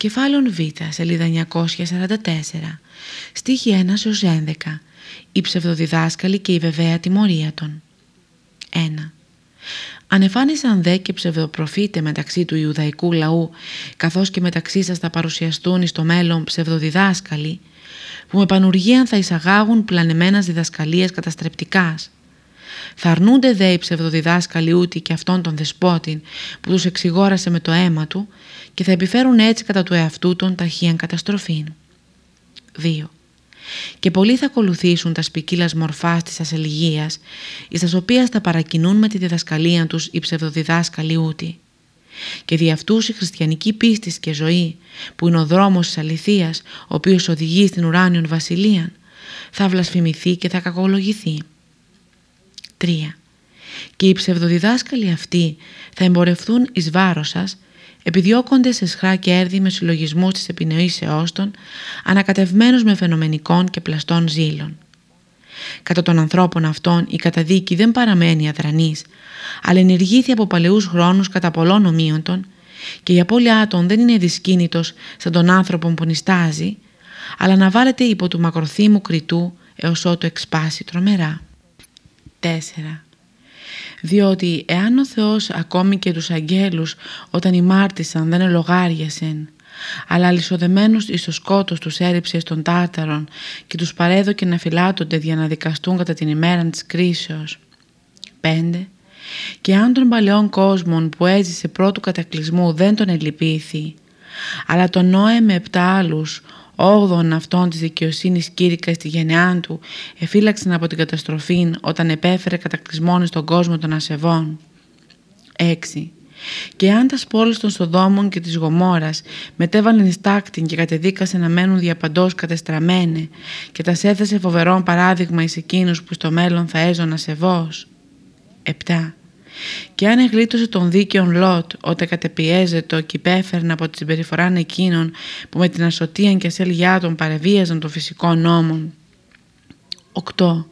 Κεφάλαιο Β, σελίδα 944, στίχη 1 έως 11, η ψευδοδιδάσκαλη και η βεβαία τιμωρία των. 1. Ανεφάνισαν δε και ψευδοπροφήτε μεταξύ του Ιουδαϊκού λαού, καθώς και μεταξύ σας θα παρουσιαστούν στο μέλλον ψευδοδιδάσκαλοι, που με πανουργίαν θα εισαγάγουν πλανεμένας διδασκαλίας καταστρεπτικάς. Θα αρνούνται δε οι ψευδοδιδάσκαλοι ούτε και αυτόν τον δεσπότην που τους εξηγόρασε με το αίμα του και θα επιφέρουν έτσι κατά του εαυτού των ταχύαν καταστροφήν. 2. Και πολλοί θα ακολουθήσουν τα σπικίλας μορφάς της ασελγίας, εις τας οποίας θα παρακινούν με τη διδασκαλία τους οι ψευδοδιδάσκαλοι ούτι. Και δι' αυτούς η χριστιανική πίστη και ζωή, που είναι ο δρόμος της αληθείας, ο οποίος οδηγεί στην ουράνιον βασιλείαν, θα βλασφημηθεί και θα κακολογηθεί. 3. Και οι ψευδοδιδάσκαλοι αυτοί θα εμπορευτούν εις βάρος σας, επιδιώκονται σε σχρά κέρδη με συλλογισμούς της επινοήσεώς των, ανακατευμένους με φαινομενικών και πλαστών ζήλων. Κατά των ανθρώπων αυτών η καταδίκη δεν παραμένει αδρανής, αλλά ενεργήθη από παλαιούς χρόνους κατά πολλών ομοίων και η απώλειά των δεν είναι δυσκίνητος σαν τον άνθρωπο που νιστάζει, αλλά να βάλετε υπό του μακροθύμου κριτού έως ότου εξπάσει τρομερά. 4. Διότι εάν ο Θεός ακόμη και τους αγγέλους όταν ημάρτησαν δεν ελογάριασεν, αλλά αλυσοδεμένους εις το σκότος τους έριψε των τάρταρων και τους παρέδωκε να φυλάτονται για να δικαστούν κατά την ημέρα της κρίσεως. 5. Και αν των παλαιών κόσμων που έζησε πρώτου κατακλυσμού δεν τον ελυπήθη, αλλά τον νόε με επτά άλλους όγδον αυτών της δικαιοσύνης κήρυκα στη γενεά του εφύλαξαν από την καταστροφή όταν επέφερε κατακλυσμόν στον κόσμο των ασεβών. 6. Και αν τας πόλεις των Σοδόμων και της Γομόρας μετέβαλαν εις τάκτην και κατεδίκασε να μένουν διαπαντός κατεστραμμένε και τας έθεσε φοβερόν παράδειγμα εις εκείνους που στο μέλλον θα έζωνα ασεβώς. 7. Και αν εγλίτωσε τον δίκαιον Λότ όταν κατεπιέζετο και υπέφερνε από την συμπεριφορά εκείνων που με την ασωτία και ασέλγιά των παρεβίαζαν των φυσικών νόμων. 8.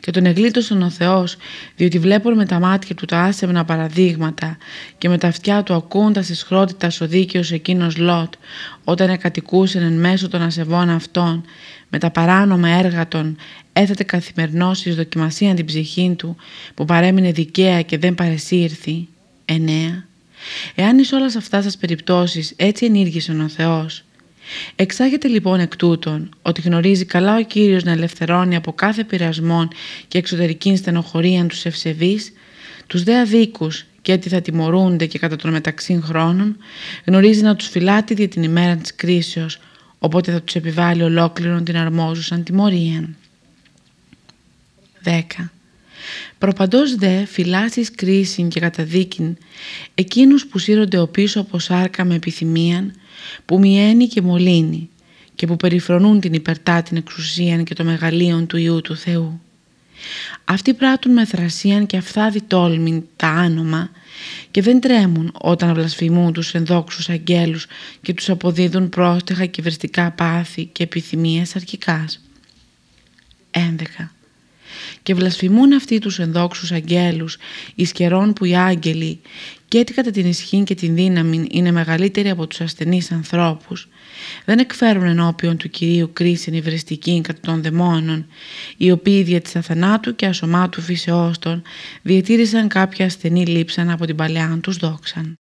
Και τον εγλίτωσαν ο Θεός διότι βλέπουν με τα μάτια του τα άσεμνα παραδείγματα και με τα αυτιά του ακούντας της χρότητας ο δίκαιος εκείνος Λότ όταν εκατοικούσαν εν μέσω των ασεβών αυτών με τα παράνομα έργα των έθετε καθημερινώς εις δοκιμασία την ψυχή του που παρέμεινε δικαία και δεν παρεσύρθη. 9. Εάν εις όλας αυτάς σας περιπτώσεις έτσι ενήργησε ο Θεός. Εξάγεται λοιπόν εκ τούτων ότι γνωρίζει καλά ο Κύριος να ελευθερώνει από κάθε πειρασμόν και εξωτερική στενοχωρία τους ευσεβείς, τους δε αδίκους και έτσι θα τιμωρούνται και κατά των μεταξύ χρόνων, γνωρίζει να τους φυλάτει δια την ημέρα της κρίσεως, οπότε θα τους επιβάλλει ολόκληρον την αρμόζουσαν τιμωρία. 10. Προπαντός δε φυλάσσεις κρίσιν και καταδίκην εκείνους που σύρονται ο πίσω από σάρκα με επιθυμίαν που μιαίνει και μολύνει και που περιφρονούν την υπερτά την εξουσίαν και το μεγαλείον του Ιού του Θεού. Αυτοί πράττουν με θρασίαν και αφθάδι τόλμην τα άνομα και δεν τρέμουν όταν βλασφημούν τους ενδόξους αγγέλους και τους αποδίδουν πρόστεχα και βριστικά πάθη και επιθυμίες αρχικάς. 11 και βλασφημούν αυτοί τους ενδόξους αγγέλους εις καιρών που οι άγγελοι και έτσι κατά την ισχύ και την δύναμη είναι μεγαλύτεροι από τους ασθενείς ανθρώπους δεν εκφέρουν ενώπιον του Κυρίου κρίση υβριστική κατά των δαιμόνων οι οποίοι δια της αθανάτου και ασωμάτου φύσεώς των διατήρησαν κάποια ασθενή λείψαν από την παλαιά τους δόξαν.